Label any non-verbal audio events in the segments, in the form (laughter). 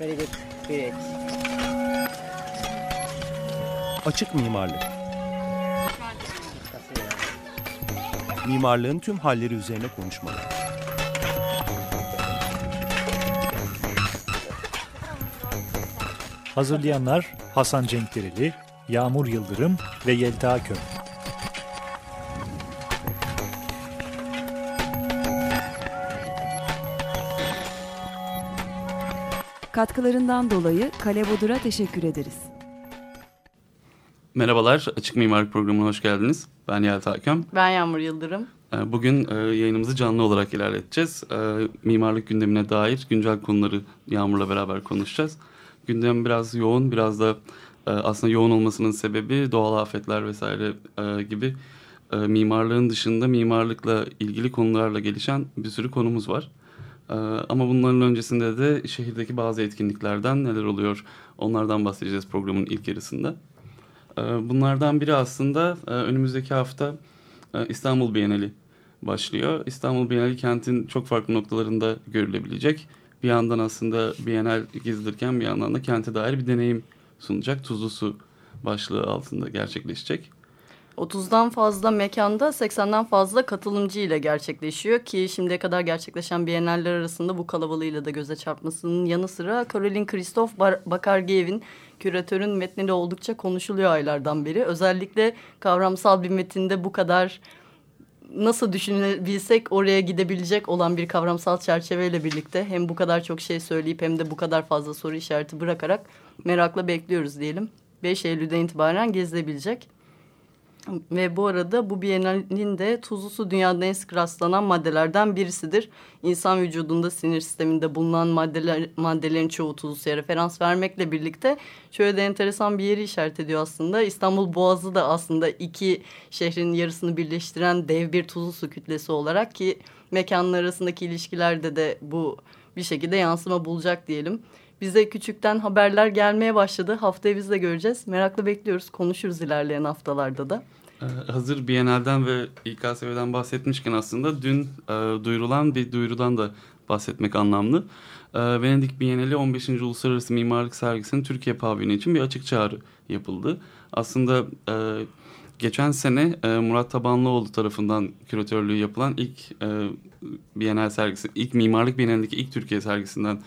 Very good. Great. Açık mimarlık. Mimarlığın tüm halleri üzerine konuşmalar. Hazırlayanlar Hasan Cenkdereli, Yağmur Yıldırım ve Yelta Köm. Katkılarından dolayı Kale Bodur'a teşekkür ederiz. Merhabalar, Açık Mimarlık Programı'na hoş geldiniz. Ben Yelta Hakem. Ben Yağmur Yıldırım. Ee, bugün e, yayınımızı canlı olarak ilerleteceğiz. Ee, mimarlık gündemine dair güncel konuları Yağmur'la beraber konuşacağız. Gündem biraz yoğun, biraz da e, aslında yoğun olmasının sebebi doğal afetler vesaire e, gibi mimarlığın dışında mimarlıkla ilgili konularla gelişen bir sürü konumuz var. Ama bunların öncesinde de şehirdeki bazı etkinliklerden neler oluyor onlardan bahsedeceğiz programın ilk yarısında. Bunlardan biri aslında önümüzdeki hafta İstanbul Bienali başlıyor. İstanbul Bienali kentin çok farklı noktalarında görülebilecek. Bir yandan aslında Bienal gezilirken bir yandan da kente dair bir deneyim sunacak. Tuzlu Su başlığı altında gerçekleşecek. 30'dan fazla mekanda 80'den fazla katılımcı ile gerçekleşiyor ki şimdiye kadar gerçekleşen Biennaller arasında bu kalabalığıyla da göze çarpmasının yanı sıra Caroline Christoph Bakargiev'in küratörün metni de oldukça konuşuluyor aylardan beri. Özellikle kavramsal bir metinde bu kadar nasıl düşünebilsek oraya gidebilecek olan bir kavramsal çerçeveyle birlikte hem bu kadar çok şey söyleyip hem de bu kadar fazla soru işareti bırakarak merakla bekliyoruz diyelim. 5 Eylül'den itibaren gezilebilecek. Ve bu arada bu Biennale'nin de tuzlu su dünyada en sık rastlanan maddelerden birisidir. İnsan vücudunda sinir sisteminde bulunan maddeler, maddelerin çoğu tuzlu suya referans vermekle birlikte şöyle de enteresan bir yeri işaret ediyor aslında. İstanbul Boğazı da aslında iki şehrin yarısını birleştiren dev bir tuzlu su kütlesi olarak ki mekanlar arasındaki ilişkilerde de bu bir şekilde yansıma bulacak diyelim. Bize küçükten haberler gelmeye başladı. Haftaya biz de göreceğiz. Merakla bekliyoruz. Konuşuruz ilerleyen haftalarda da. Ee, hazır Biennale'den ve İKSV'den bahsetmişken aslında dün e, duyurulan bir duyurudan da bahsetmek anlamlı. E, Venedik Biennale 15. Uluslararası Mimarlık Sergisi'nin Türkiye pavyonu için bir açık çağrı yapıldı. Aslında e, geçen sene e, Murat Tabanlıoğlu tarafından küratörlüğü yapılan ilk e, Biennale sergisi, ilk mimarlık Biennale'deki ilk Türkiye sergisinden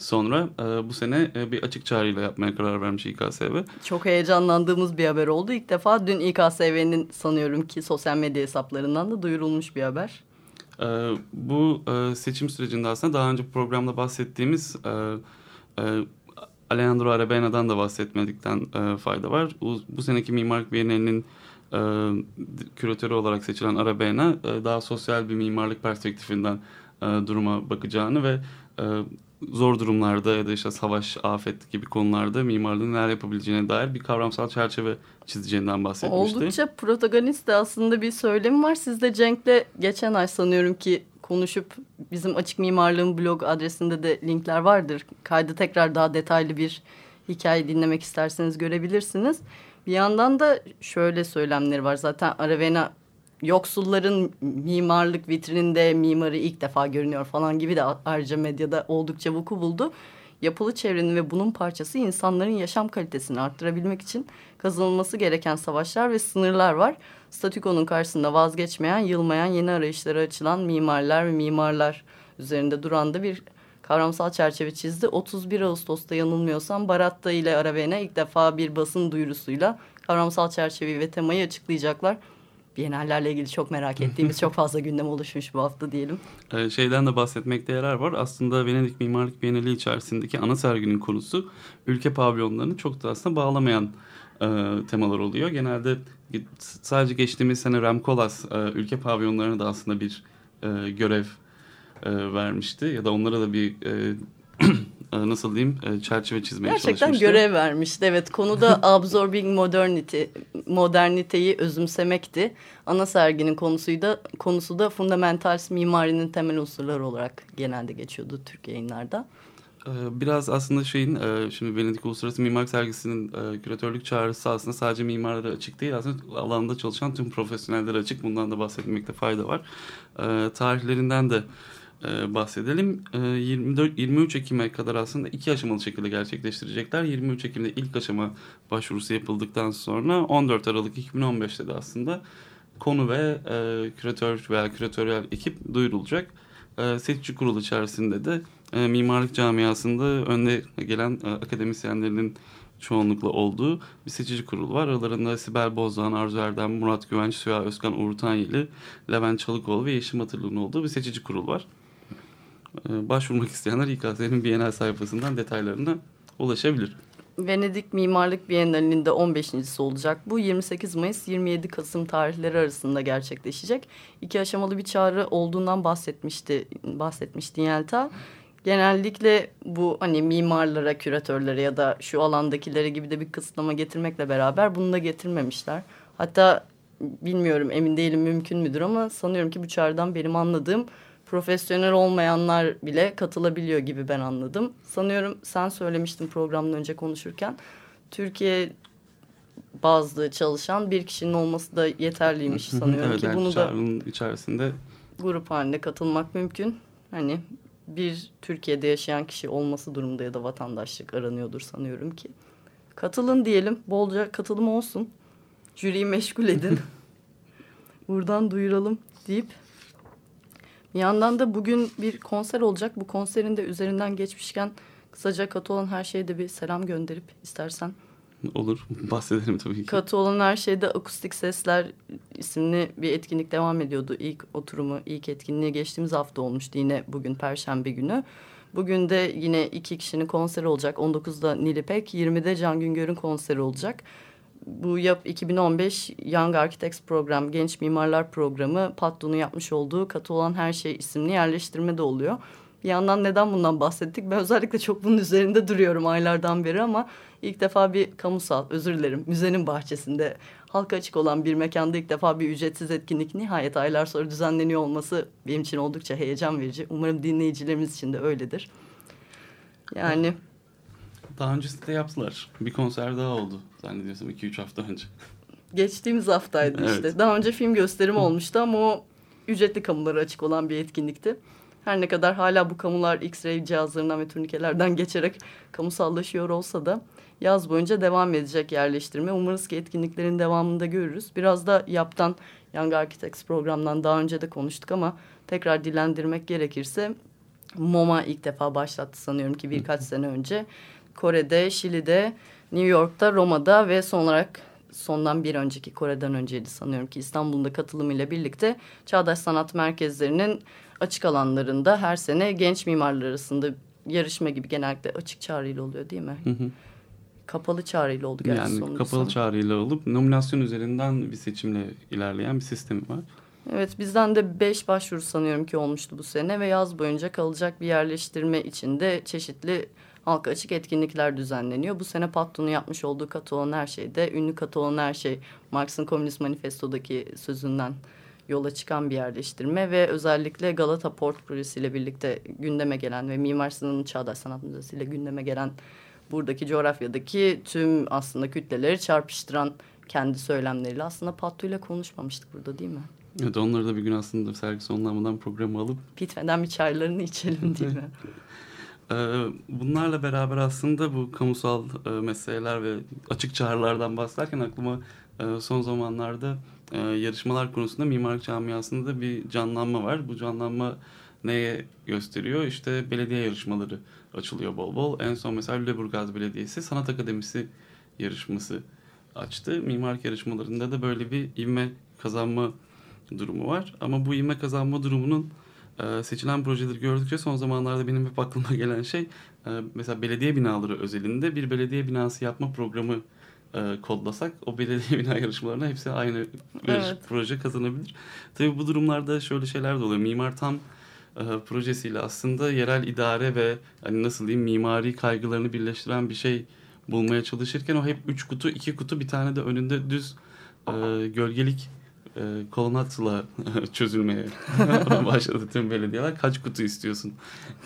sonra e, bu sene e, bir açık çağrıyla yapmaya karar vermiş İKSV. Çok heyecanlandığımız bir haber oldu. İlk defa dün İKSV'nin sanıyorum ki sosyal medya hesaplarından da duyurulmuş bir haber. E, bu e, seçim sürecinde aslında daha önce programda bahsettiğimiz e, e, Alejandro Arabena'dan da bahsetmedikten e, fayda var. Bu, bu seneki Mimarlık Bienalinin e, küratörü olarak seçilen Arabena e, daha sosyal bir mimarlık perspektifinden e, duruma bakacağını ve e, zor durumlarda ya da işte savaş, afet gibi konularda mimarlığın neler yapabileceğine dair bir kavramsal çerçeve çizeceğinden bahsetmişti. Oldukça protagonist de aslında bir söylemi var. Siz de Cenk'le geçen ay sanıyorum ki konuşup bizim Açık Mimarlığın blog adresinde de linkler vardır. Kaydı tekrar daha detaylı bir hikaye dinlemek isterseniz görebilirsiniz. Bir yandan da şöyle söylemleri var. Zaten Aravena yoksulların mimarlık vitrininde mimarı ilk defa görünüyor falan gibi de ayrıca medyada oldukça vuku buldu. Yapılı çevrenin ve bunun parçası insanların yaşam kalitesini arttırabilmek için kazanılması gereken savaşlar ve sınırlar var. Statükonun karşısında vazgeçmeyen, yılmayan yeni arayışlara açılan mimarlar ve mimarlar üzerinde duran da bir kavramsal çerçeve çizdi. 31 Ağustos'ta yanılmıyorsam Baratta ile Aravena ilk defa bir basın duyurusuyla kavramsal çerçeveyi ve temayı açıklayacaklar. Bienallerle ilgili çok merak ettiğimiz çok fazla gündem oluşmuş bu hafta diyelim. Ee, şeyden de bahsetmekte yarar var. Aslında Venedik Mimarlık Bienali içerisindeki ana serginin konusu ülke pavyonlarını çok da aslında bağlamayan e, temalar oluyor. Genelde sadece geçtiğimiz sene Rem Koolhaas e, ülke pavyonlarına da aslında bir e, görev e, vermişti. Ya da onlara da bir e, (clears throat) nasıl diyeyim e, çerçeve çizmeye Gerçekten çalışmıştı. Gerçekten görev vermişti. Evet konuda (laughs) absorbing modernity, moderniteyi özümsemekti. Ana serginin konusu da, konusu da fundamentals mimarinin temel unsurları olarak genelde geçiyordu Türk yayınlarda. E, biraz aslında şeyin şimdi Venedik Uluslararası Mimarlık Sergisi'nin küratörlük çağrısı aslında sadece mimarlara açık değil. Aslında alanda çalışan tüm profesyonellere açık. Bundan da bahsetmekte fayda var. Tarihlerinden de e, bahsedelim. E, 24 23 Ekim'e kadar aslında iki aşamalı şekilde gerçekleştirecekler. 23 Ekim'de ilk aşama başvurusu yapıldıktan sonra 14 Aralık 2015'te de aslında konu ve e, küratör veya küratöryel ekip duyurulacak. E, seçici kurul içerisinde de e, mimarlık camiasında önde gelen e, akademisyenlerin çoğunlukla olduğu bir seçici kurul var. Aralarında Sibel Bozdağ, Arzu Erdem, Murat Güvenç, Süha Özkan, Uğur Tanyeli, Levent Çalıkoğlu ve Yeşim Hatırlı'nın olduğu bir seçici kurul var. Ee, başvurmak isteyenler İKS'nin Bienal sayfasından detaylarına ulaşabilir. Venedik Mimarlık Bienalinin de 15.si olacak. Bu 28 Mayıs 27 Kasım tarihleri arasında gerçekleşecek. İki aşamalı bir çağrı olduğundan bahsetmişti bahsetmişti Yelta. Genellikle bu hani mimarlara, küratörlere ya da şu alandakilere gibi de bir kısıtlama getirmekle beraber bunu da getirmemişler. Hatta bilmiyorum emin değilim mümkün müdür ama sanıyorum ki bu çağrıdan benim anladığım profesyonel olmayanlar bile katılabiliyor gibi ben anladım. Sanıyorum sen söylemiştin programdan önce konuşurken. Türkiye bazlı çalışan bir kişinin olması da yeterliymiş sanıyorum evet, ki bunu da içerisinde grup halinde katılmak mümkün. Hani bir Türkiye'de yaşayan kişi olması durumunda ya da vatandaşlık aranıyordur sanıyorum ki. Katılın diyelim. Bolca katılım olsun. Jüriyi meşgul edin. (laughs) Buradan duyuralım deyip bir yandan da bugün bir konser olacak. Bu konserin de üzerinden geçmişken kısaca katı olan her şeyde bir selam gönderip istersen. olur bahsedelim tabii ki. Katı olan her şeyde akustik sesler isimli bir etkinlik devam ediyordu. İlk oturumu, ilk etkinliği geçtiğimiz hafta olmuştu yine bugün Perşembe günü. Bugün de yine iki kişinin konseri olacak. 19'da Nilipek, 20'de Can Güngör'ün konseri olacak. Bu yap 2015 Young Architects program, Genç Mimarlar programı Patlu'nun yapmış olduğu Katı olan Her Şey isimli yerleştirme de oluyor. Bir yandan neden bundan bahsettik? Ben özellikle çok bunun üzerinde duruyorum aylardan beri ama ilk defa bir kamusal, özür dilerim, müzenin bahçesinde halka açık olan bir mekanda ilk defa bir ücretsiz etkinlik nihayet aylar sonra düzenleniyor olması benim için oldukça heyecan verici. Umarım dinleyicilerimiz için de öyledir. Yani Daha öncesinde yaptılar. Bir konser daha oldu zannediyorsam 2-3 hafta önce. geçtiğimiz haftaydı Evet. işte. Daha önce film gösterimi olmuştu ama o ücretli kamulara açık olan bir etkinlikti. Her ne kadar hala bu kamular X-ray cihazlarından ve turnikelerden geçerek kamusallaşıyor olsa da yaz boyunca devam edecek yerleştirme. Umarız ki etkinliklerin devamında görürüz. Biraz da yaptan Young Architects programdan daha önce de konuştuk ama tekrar dilendirmek gerekirse MoMA ilk defa başlattı sanıyorum ki birkaç sene önce. Kore'de, Şili'de, New York'ta, Roma'da ve son olarak sondan bir önceki Kore'den önceydi sanıyorum ki İstanbul'un da katılımıyla birlikte Çağdaş Sanat Merkezlerinin açık alanlarında her sene genç mimarlar arasında yarışma gibi genellikle açık çağrıyla oluyor değil mi? Hı hı. Kapalı çağrıyla oldu gerçi yani sonunda kapalı sanırım. çağrıyla olup nominasyon üzerinden bir seçimle ilerleyen bir sistemi var. Evet bizden de beş başvuru sanıyorum ki olmuştu bu sene ve yaz boyunca kalacak bir yerleştirme için de çeşitli halka açık etkinlikler düzenleniyor. Bu sene Patton'un yapmış olduğu katı olan her şeyde ünlü katı olan her şey Marx'ın Komünist Manifesto'daki sözünden yola çıkan bir yerleştirme ve özellikle Galata Port projesiyle birlikte gündeme gelen ve Mimar Sinan'ın Çağdaş Sanat Müzesi ile gündeme gelen buradaki coğrafyadaki tüm aslında kütleleri çarpıştıran kendi söylemleriyle aslında Pattu ile konuşmamıştık burada değil mi? Evet onları da bir gün aslında sergi sonlanmadan programı alıp Bitmeden bir çaylarını içelim değil mi? (laughs) Ee, Bunlarla beraber aslında bu kamusal e, meseleler ve açık çağrılardan bahsederken aklıma e, son zamanlarda e, yarışmalar konusunda mimarlık camiasında bir canlanma var. Bu canlanma neye gösteriyor? İşte belediye yarışmaları açılıyor bol bol. En son mesela Lüleburgaz Belediyesi Sanat Akademisi yarışması açtı. Mimarlık yarışmalarında da böyle bir ivme kazanma durumu var. Ama bu ivme kazanma durumunun e, seçilen projeleri gördükçe son zamanlarda benim hep aklıma gelen şey e, mesela belediye binaları özelinde bir belediye binası yapma programı e, kodlasak o belediye (laughs) bina yarışmalarına hepsi aynı Evet. proje kazanabilir. Tabii bu durumlarda şöyle şeyler de oluyor. Mimar Tam e, projesiyle aslında yerel idare ve hani nasıl diyeyim mimari kaygılarını birleştiren bir şey bulmaya çalışırken o hep üç kutu, iki kutu bir tane de önünde düz e, gölgelik e, kolonatla (laughs) çözülmeye (laughs) başladı tüm belediyeler. Kaç kutu istiyorsun?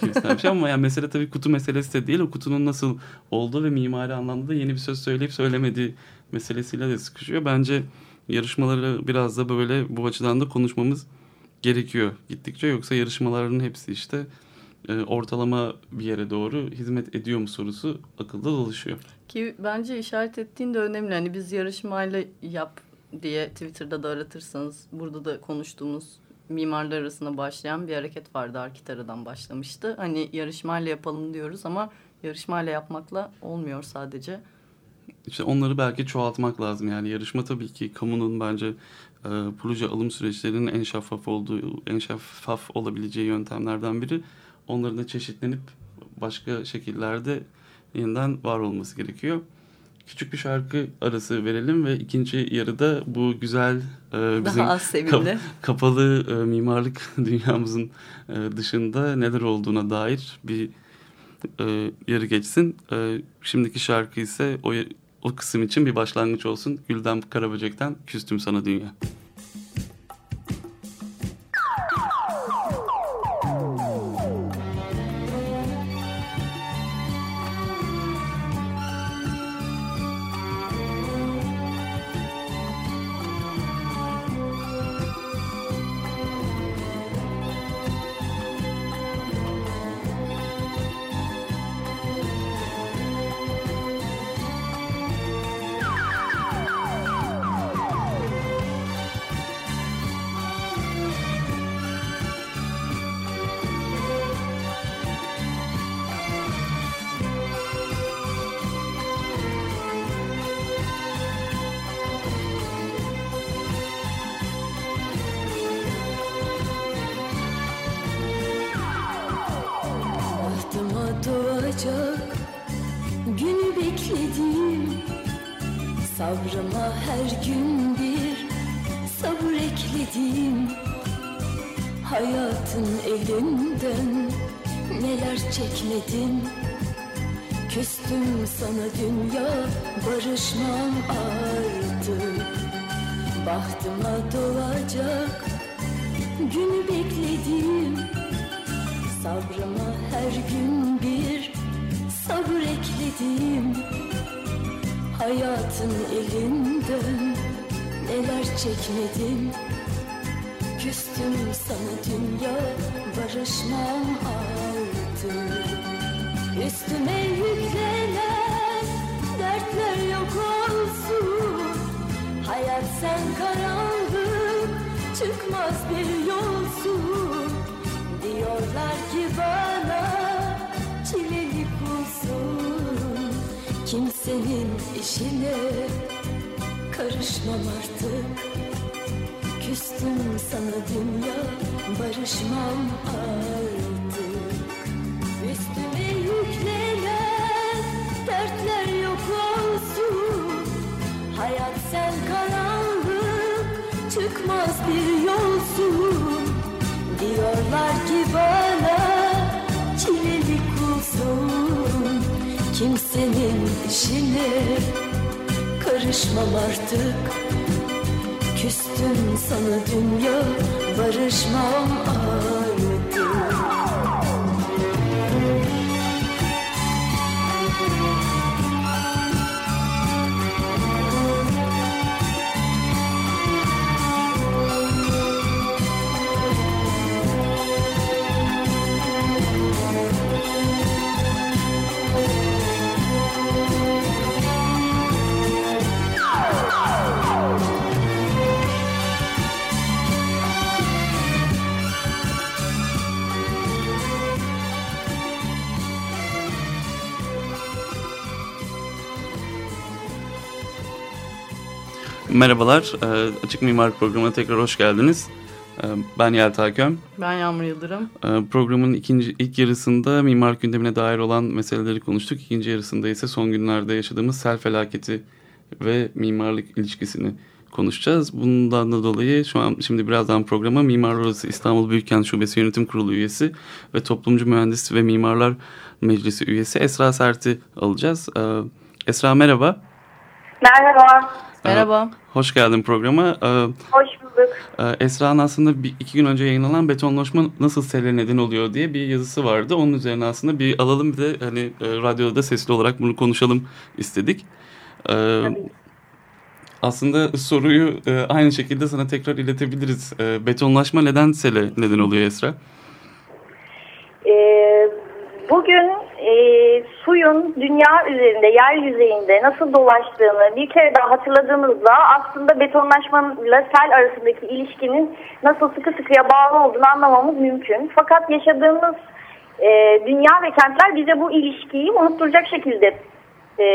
bir şey. Ama yani mesele tabii kutu meselesi de değil. O kutunun nasıl olduğu ve mimari anlamda da yeni bir söz söyleyip söylemediği meselesiyle de sıkışıyor. Bence yarışmaları biraz da böyle bu açıdan da konuşmamız gerekiyor gittikçe yoksa yarışmaların hepsi işte e, ortalama bir yere doğru hizmet ediyor mu sorusu akılda dolaşıyor. Ki bence işaret ettiğin de önemli. Hani biz yarışmayla yap diye Twitter'da da aratırsanız burada da konuştuğumuz mimarlar arasında başlayan bir hareket vardı. Arkitara'dan başlamıştı. Hani yarışmayla yapalım diyoruz ama yarışmayla yapmakla olmuyor sadece. İşte onları belki çoğaltmak lazım. Yani yarışma tabii ki kamunun bence e, proje alım süreçlerinin en şeffaf olduğu, en şeffaf olabileceği yöntemlerden biri. Onların da çeşitlenip başka şekillerde yeniden var olması gerekiyor. Küçük bir şarkı arası verelim ve ikinci yarıda bu güzel e, bizim Daha az sevimli. kap- kapalı e, mimarlık (laughs) dünyamızın e, dışında neler olduğuna dair bir e, yarı geçsin. E, şimdiki şarkı ise o, o kısım için bir başlangıç olsun. Gülden Karaböcek'ten Küstüm Sana Dünya. Doğacak günü bekledim Sabrıma her gün bir sabır ekledim Hayatın elinden neler çekmedim Küstüm sana dünya barışmam artık. Bahtıma doğacak günü bekledim Sabrıma her gün bir sabır ekledim. Hayatın elinden neler çekmedim. Küstüm sana dünya barışmam artık. Üstüme yüklenen dertler yok olsun. Hayat sen karanlık çıkmaz bir yolsun. Diyorlar ki bana kulsun Kimsenin işine karışmam artık. Küstüm sana dünya barışmam artık. Üstüme yüklenen dertler yok olsun. Hayat sen karanlık çıkmaz bir yolsun. Diyorlar ki bana çileli kulsun Kimsenin işine karışmam artık. Küstüm sana dünya barışmam artık Merhabalar, e, Açık Mimar Programı'na tekrar hoş geldiniz. E, Ben Yelta Köm. Ben Yağmur Yıldırım. E, Programın ikinci ilk yarısında mimarlık gündemine dair olan meseleleri konuştuk. İkinci yarısında ise son günlerde yaşadığımız sel felaketi ve mimarlık ilişkisini konuşacağız. Bundan da dolayı şu an şimdi birazdan programa Mimar Odası İstanbul Büyükkent Şubesi Yönetim Kurulu üyesi ve Toplumcu Mühendis ve Mimarlar Meclisi üyesi Esra Sert'i alacağız. Esra merhaba. Merhaba, Merhaba. Hoş geldin programa. E, hoş bulduk. Ee, Esra'nın aslında bir, iki gün önce yayınlanan betonlaşma nasıl sele neden oluyor diye bir yazısı vardı. Onun üzerine aslında bir alalım bir de hani e, radyoda da sesli olarak bunu konuşalım istedik. Ee, Aslında soruyu e, aynı şekilde sana tekrar iletebiliriz. E, betonlaşma neden sele neden oluyor Esra? Ee, bugün e, suyun dünya üzerinde, yer yüzeyinde nasıl dolaştığını bir kere daha hatırladığımızda aslında betonlaşmayla sel arasındaki ilişkinin nasıl sıkı sıkıya bağlı olduğunu anlamamız mümkün. Fakat yaşadığımız e, dünya ve kentler bize bu ilişkiyi unutturacak şekilde e,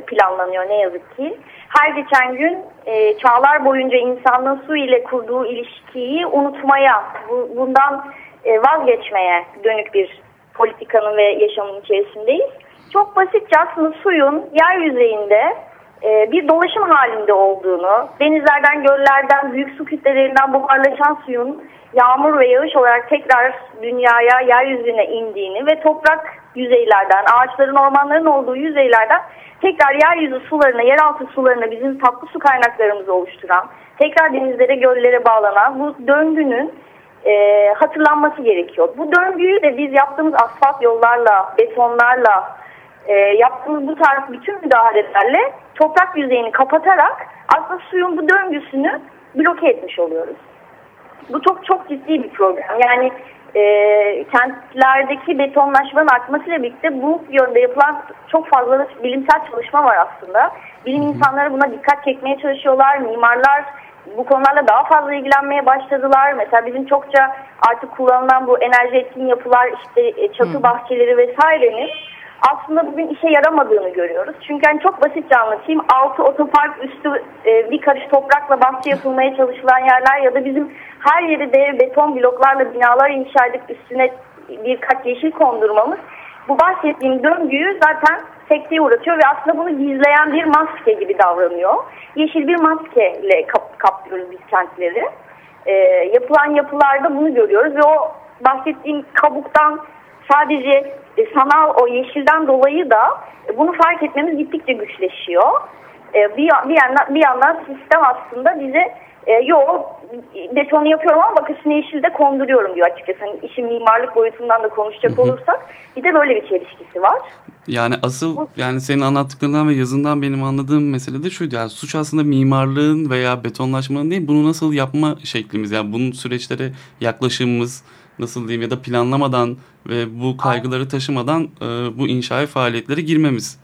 planlanıyor ne yazık ki. Her geçen gün e, çağlar boyunca insanlığın su ile kurduğu ilişkiyi unutmaya, bu, bundan e, vazgeçmeye dönük bir politikanın ve yaşamın içerisindeyiz. Çok basitçe aslında suyun yeryüzeyinde e, bir dolaşım halinde olduğunu, denizlerden, göllerden, büyük su kütlelerinden buharlaşan suyun yağmur ve yağış olarak tekrar dünyaya, yeryüzüne indiğini ve toprak yüzeylerden, ağaçların, ormanların olduğu yüzeylerden tekrar yeryüzü sularına, yeraltı sularına bizim tatlı su kaynaklarımızı oluşturan, tekrar denizlere, göllere bağlanan bu döngünün e, hatırlanması gerekiyor. Bu döngüyü de biz yaptığımız asfalt yollarla, betonlarla, e, yaptığımız bu tarz bütün müdahalelerle toprak yüzeyini kapatarak aslında suyun bu döngüsünü bloke etmiş oluyoruz. Bu çok çok ciddi bir problem. Yani e, kentlerdeki betonlaşmanın artmasıyla birlikte bu yönde yapılan çok fazla bilimsel çalışma var aslında. Bilim insanları buna dikkat çekmeye çalışıyorlar. Mimarlar bu konularla daha fazla ilgilenmeye başladılar. Mesela bizim çokça artık kullanılan bu enerji etkin yapılar işte e, çatı bahçeleri vesairenin aslında bugün işe yaramadığını görüyoruz. Çünkü yani çok basitçe anlatayım. Altı otopark üstü e, bir karış toprakla bahçe yapılmaya çalışılan yerler ya da bizim her yeri dev beton bloklarla binalar inşa edip üstüne birkaç yeşil kondurmamız bu bahsettiğim döngüyü zaten sekteye uğratıyor ve aslında bunu gizleyen bir maske gibi davranıyor. Yeşil bir maskeyle kap kaplıyoruz biz kentleri. E, yapılan yapılarda bunu görüyoruz ve o bahsettiğim kabuktan sadece e, sanal o yeşilden dolayı da e, bunu fark etmemiz gittikçe güçleşiyor. E, bir, bir, yandan, bir yandan sistem aslında bize e, yo betonu yapıyorum ama bak üstüne yeşil de konduruyorum diyor açıkçası. Hani işin mimarlık boyutundan da konuşacak olursak bir de böyle bir çelişkisi var. Yani asıl yani senin anlattıklarından ve yazından benim anladığım mesele de şuydu. Yani suç aslında mimarlığın veya betonlaşmanın değil bunu nasıl yapma şeklimiz. Yani bunun süreçlere yaklaşımımız nasıl diyeyim ya da planlamadan ve bu kaygıları taşımadan e, bu inşaat faaliyetlere girmemiz.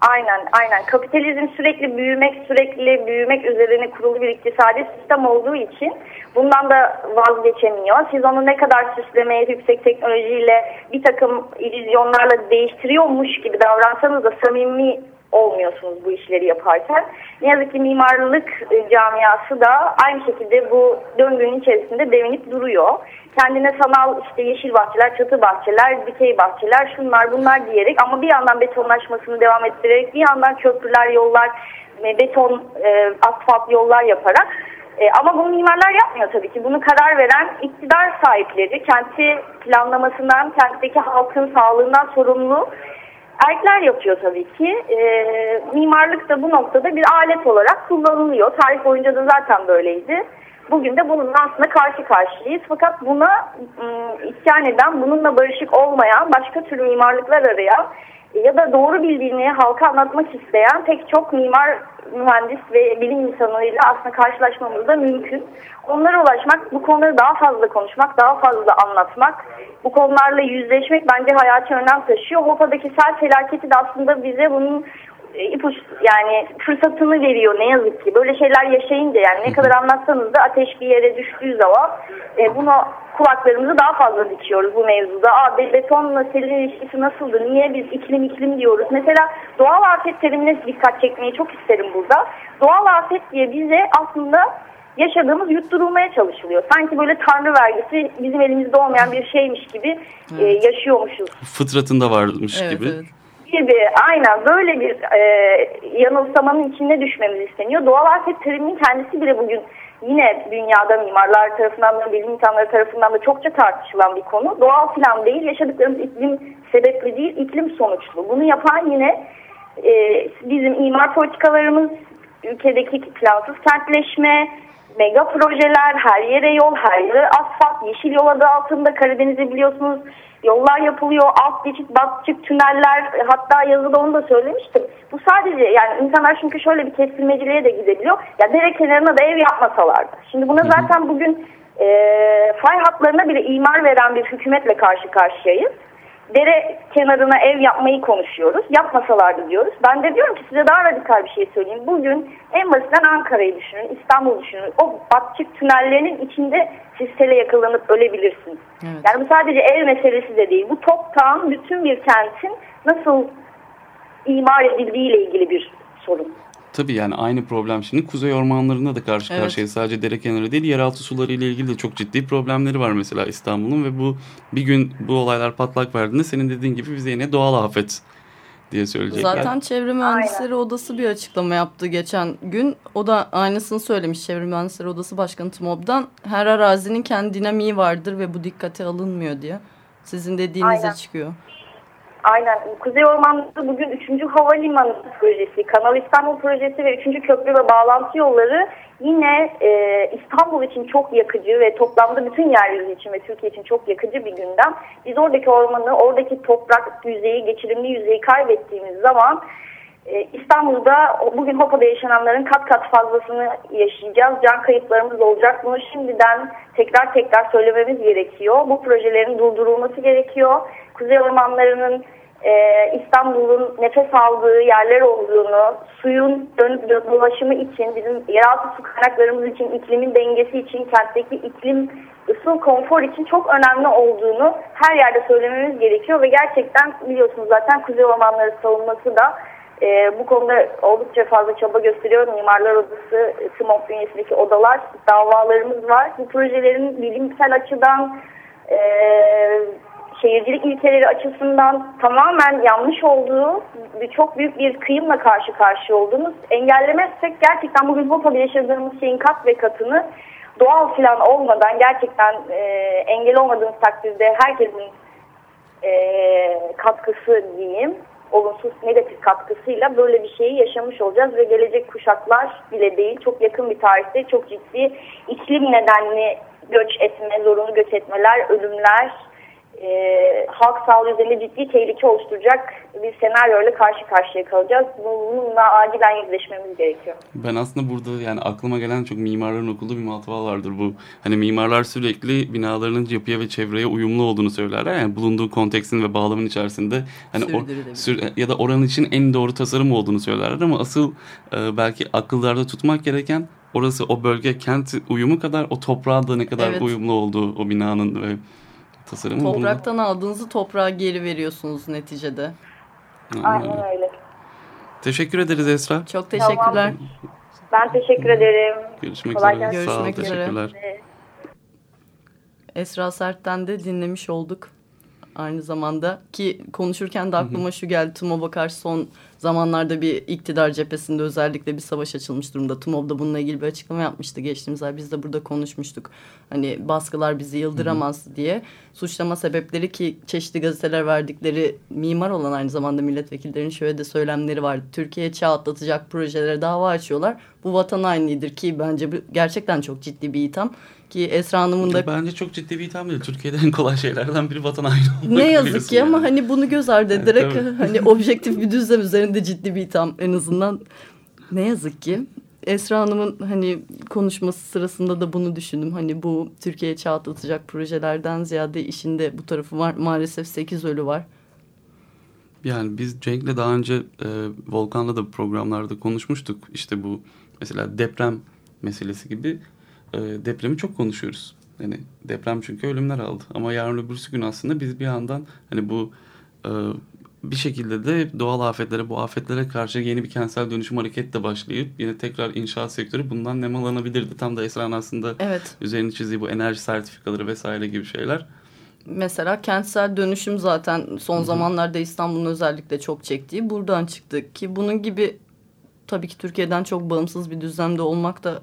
Aynen, aynen. Kapitalizm sürekli büyümek, sürekli büyümek üzerine kurulu bir iktisadi sistem olduğu için bundan da vazgeçemiyor. Siz onu ne kadar süslemeye, yüksek teknolojiyle, bir takım illüzyonlarla değiştiriyormuş gibi davransanız da samimi olmuyorsunuz bu işleri yaparken. Ne yazık ki mimarlık camiası da aynı şekilde bu döngünün içerisinde devinip duruyor. Kendine sanal işte yeşil bahçeler, çatı bahçeler, dikey bahçeler, şunlar bunlar diyerek ama bir yandan betonlaşmasını devam ettirerek bir yandan köprüler, yollar, e, beton, e, asfalt yollar yaparak e, ama bunu mimarlar yapmıyor tabii ki. Bunu karar veren iktidar sahipleri, kenti planlamasından, kentteki halkın sağlığından sorumlu erkekler yapıyor tabii ki. E, mimarlık da bu noktada bir alet olarak kullanılıyor. Tarih boyunca da zaten böyleydi. Bugün de bununla aslında karşı karşıyayız. Fakat buna ıı, isyan eden, bununla barışık olmayan, başka türlü mimarlıklar arayan ya da doğru bildiğini halka anlatmak isteyen pek çok mimar, mühendis ve bilim insanıyla aslında karşılaşmamız da mümkün. Onlara ulaşmak, bu konuları daha fazla konuşmak, daha fazla anlatmak, bu konularla yüzleşmek bence hayati önem taşıyor. Hopa'daki sel felaketi de aslında bize bunun ipuç yani fırsatını veriyor ne yazık ki. Böyle şeyler yaşayınca yani ne kadar anlatsanız da ateş bir yere düştüğü zaman e, bunu kulaklarımızı daha fazla dikiyoruz bu mevzuda. Aa, betonla selin ilişkisi nasıldı? Niye biz iklim iklim diyoruz? Mesela doğal afet terimine dikkat çekmeyi çok isterim burada. Doğal afet diye bize aslında yaşadığımız yutturulmaya çalışılıyor. Sanki böyle tanrı vergisi bizim elimizde olmayan bir şeymiş gibi e, evet. e, yaşıyormuşuz. Fıtratında varmış evet, gibi. Evet gibi aynen böyle bir e, yanılsamanın içine düşmemiz isteniyor. Doğal afet teriminin kendisi bile bugün yine dünyada mimarlar tarafından da bilim insanları tarafından da çokça tartışılan bir konu. Doğal falan değil yaşadıklarımız iklim sebepli değil iklim sonuçlu. Bunu yapan yine e, bizim imar politikalarımız ülkedeki plansız kentleşme, mega projeler, her yere yol, her yere asfalt, yeşil yol adı altında Karadeniz'i biliyorsunuz Yollar yapılıyor, alt geçit, batçık, tüneller, hatta yazıda onu da söylemiştim. Bu sadece yani insanlar çünkü şöyle bir kestirmeciliğe de gidebiliyor. Ya dere kenarına da ev yapmasalardı. Şimdi buna zaten bugün e, fay hatlarına bile imar veren bir hükümetle karşı karşıyayız dere kenarına ev yapmayı konuşuyoruz. Yapmasalardı diyoruz. Ben de diyorum ki size daha radikal bir şey söyleyeyim. Bugün en basitten Ankara'yı düşünün, İstanbul'u düşünün. O batçık tünellerinin içinde siz sele yakalanıp ölebilirsiniz. Evet. Yani bu sadece ev meselesi de değil. Bu toptan bütün bir kentin nasıl imar edildiğiyle ilgili bir sorun. Tabii yani aynı problem şimdi kuzey ormanlarında da karşı evet. karşıya sadece dere kenarı değil yeraltı suları ile ilgili de çok ciddi problemleri var mesela İstanbul'un ve bu bir gün bu olaylar patlak verdiğinde senin dediğin gibi bize yine doğal afet diye söyleyecekler. Zaten Çevre Mühendisleri Aynen. Odası bir açıklama yaptı geçen gün. O da aynısını söylemiş Çevre Mühendisleri Odası Başkanı TMOB'dan. Her arazinin kendi dinamiği vardır ve bu dikkate alınmıyor diye. Sizin dediğinize Aynen. çıkıyor. Aynen. Kuzey Ormanlı'da bugün 3. Havalimanı projesi, Kanal İstanbul projesi ve 3. Köprü ve bağlantı yolları yine e, İstanbul için çok yakıcı ve toplamda bütün yeryüzü için ve Türkiye için çok yakıcı bir gündem. Biz oradaki ormanı, oradaki toprak yüzeyi, geçirimli yüzeyi kaybettiğimiz zaman e, İstanbul'da bugün Hopa'da yaşananların kat kat fazlasını yaşayacağız. Can kayıplarımız olacak. Bunu şimdiden tekrar tekrar söylememiz gerekiyor. Bu projelerin durdurulması gerekiyor. Kuzey ormanlarının e, İstanbul'un nefes aldığı yerler olduğunu, suyun dönüp dolaşımı için, bizim yeraltı su kaynaklarımız için, iklimin dengesi için, kentteki iklim ısı konfor için çok önemli olduğunu her yerde söylememiz gerekiyor ve gerçekten biliyorsunuz zaten Kuzey Ormanları savunması da e, bu konuda oldukça fazla çaba gösteriyor. Mimarlar Odası, SMOP bünyesindeki odalar, davalarımız var. Bu projelerin bilimsel açıdan e, şehircilik ilkeleri açısından tamamen yanlış olduğu, çok büyük bir kıyımla karşı karşıya olduğumuz engellemezsek gerçekten bugün Hopa'da yaşadığımız şeyin kat ve katını doğal filan olmadan gerçekten e, engel olmadığımız takdirde herkesin e, katkısı diyeyim olumsuz negatif katkısıyla böyle bir şeyi yaşamış olacağız ve gelecek kuşaklar bile değil çok yakın bir tarihte çok ciddi iklim nedenli göç etme, zorunlu göç etmeler, ölümler, e, halk sağlığı üzerinde ciddi tehlike oluşturacak bir senaryoyla karşı karşıya kalacağız. Bununla acilen yüzleşmemiz gerekiyor. Ben aslında burada yani aklıma gelen çok mimarların okulda bir matbaa vardır bu. Hani mimarlar sürekli binalarının yapıya ve çevreye uyumlu olduğunu söylerler. Yani bulunduğu konteksin ve bağlamın içerisinde hani or, sür, ya da oranın için en doğru tasarım olduğunu söylerler ama asıl e, belki akıllarda tutmak gereken orası o bölge kent uyumu kadar o toprağa da ne kadar evet. uyumlu olduğu o binanın ve tasarımı. Topraktan bunu... aldığınızı toprağa geri veriyorsunuz neticede. Aynen öyle. Teşekkür ederiz Esra. Çok teşekkürler. Tamam. Ben teşekkür ederim. Görüşmek Kolay üzere. Görüşmek Sağ ol, üzere. Teşekkürler. Esra Sert'ten de dinlemiş olduk aynı zamanda ki konuşurken de aklıma şu geldi Tumo Bakar son zamanlarda bir iktidar cephesinde özellikle bir savaş açılmış durumda. TUMOV da bununla ilgili bir açıklama yapmıştı geçtiğimiz ay. Biz de burada konuşmuştuk. Hani baskılar bizi yıldıramaz Hı-hı. diye. Suçlama sebepleri ki çeşitli gazeteler verdikleri mimar olan aynı zamanda milletvekillerinin şöyle de söylemleri vardı. Türkiye çağ atlatacak projelere dava açıyorlar. Bu vatan hainliğidir ki bence gerçekten çok ciddi bir itham ki Esra Hanım'ın da... Bence çok ciddi bir itham değil. Türkiye'de en kolay şeylerden biri vatan haini olmak. Ne yazık ki yani. ama hani bunu göz ardı ederek evet, hani objektif bir düzlem üzerinde ciddi bir itham en azından. Ne yazık ki. Esra Hanım'ın hani konuşması sırasında da bunu düşündüm. Hani bu Türkiye'ye çağ atlatacak projelerden ziyade işinde bu tarafı var. Maalesef 8 ölü var. Yani biz Cenk'le daha önce e, Volkan'la da programlarda konuşmuştuk. İşte bu mesela deprem meselesi gibi e, depremi çok konuşuyoruz. Yani deprem çünkü ölümler aldı. Ama yarın öbürsü gün aslında biz bir yandan hani bu e, bir şekilde de doğal afetlere, bu afetlere karşı yeni bir kentsel dönüşüm hareketi de başlayıp yine tekrar inşaat sektörü bundan nemalanabilirdi. Tam da Esra'nın aslında evet. üzerini çizdiği bu enerji sertifikaları vesaire gibi şeyler. Mesela kentsel dönüşüm zaten son Hı-hı. zamanlarda İstanbul'un özellikle çok çektiği buradan çıktı ki bunun gibi tabii ki Türkiye'den çok bağımsız bir düzlemde olmak da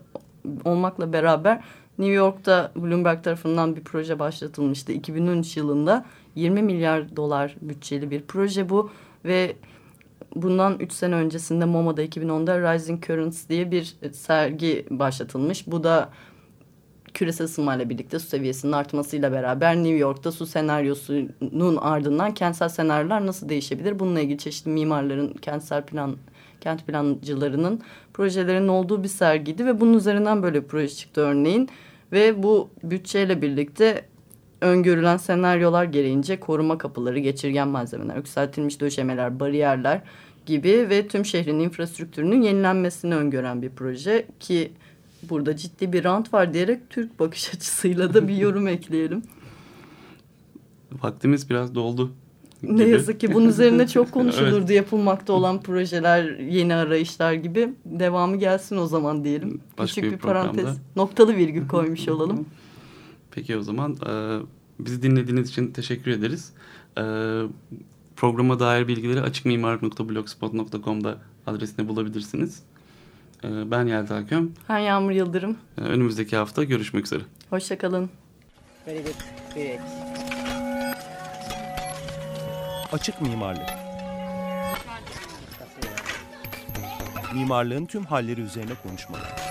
olmakla beraber New York'ta Bloomberg tarafından bir proje başlatılmıştı 2013 yılında 20 milyar dolar bütçeli bir proje bu ve bundan 3 sene öncesinde MoMA'da 2010'da Rising Currents diye bir sergi başlatılmış. Bu da küresel ısınmayla birlikte su seviyesinin artmasıyla beraber New York'ta su senaryosunun ardından kentsel senaryolar nasıl değişebilir? Bununla ilgili çeşitli mimarların, kentsel plan, kent plancılarının projelerinin olduğu bir sergiydi ve bunun üzerinden böyle bir proje çıktı örneğin. Ve bu bütçeyle birlikte öngörülen senaryolar gereğince koruma kapıları, geçirgen malzemeler, yükseltilmiş döşemeler, bariyerler gibi ve tüm şehrin infrastruktürünün yenilenmesini öngören bir proje ki burada ciddi bir rant var diyerek Türk bakış (laughs) açısıyla da bir yorum ekleyelim. Vaktimiz biraz doldu. Gibi. Ne yazık ki bunun üzerine çok (laughs) konuşulurdu evet. yapılmakta olan projeler, yeni arayışlar gibi. Devamı gelsin o zaman diyelim. Başka Küçük bir, bir parantez, noktalı virgül koymuş olalım. (laughs) Peki o zaman e, bizi dinlediğiniz için teşekkür ederiz. E, programa dair bilgileri açıkmimarlık.blogspot.com'da adresine bulabilirsiniz. E, ben Yelda Köm. Ben Yağmur Yıldırım. E, önümüzdeki hafta görüşmek üzere. Hoşçakalın. Açık mimarlık. Mimarlığın tüm halleri üzerine konuşmalar.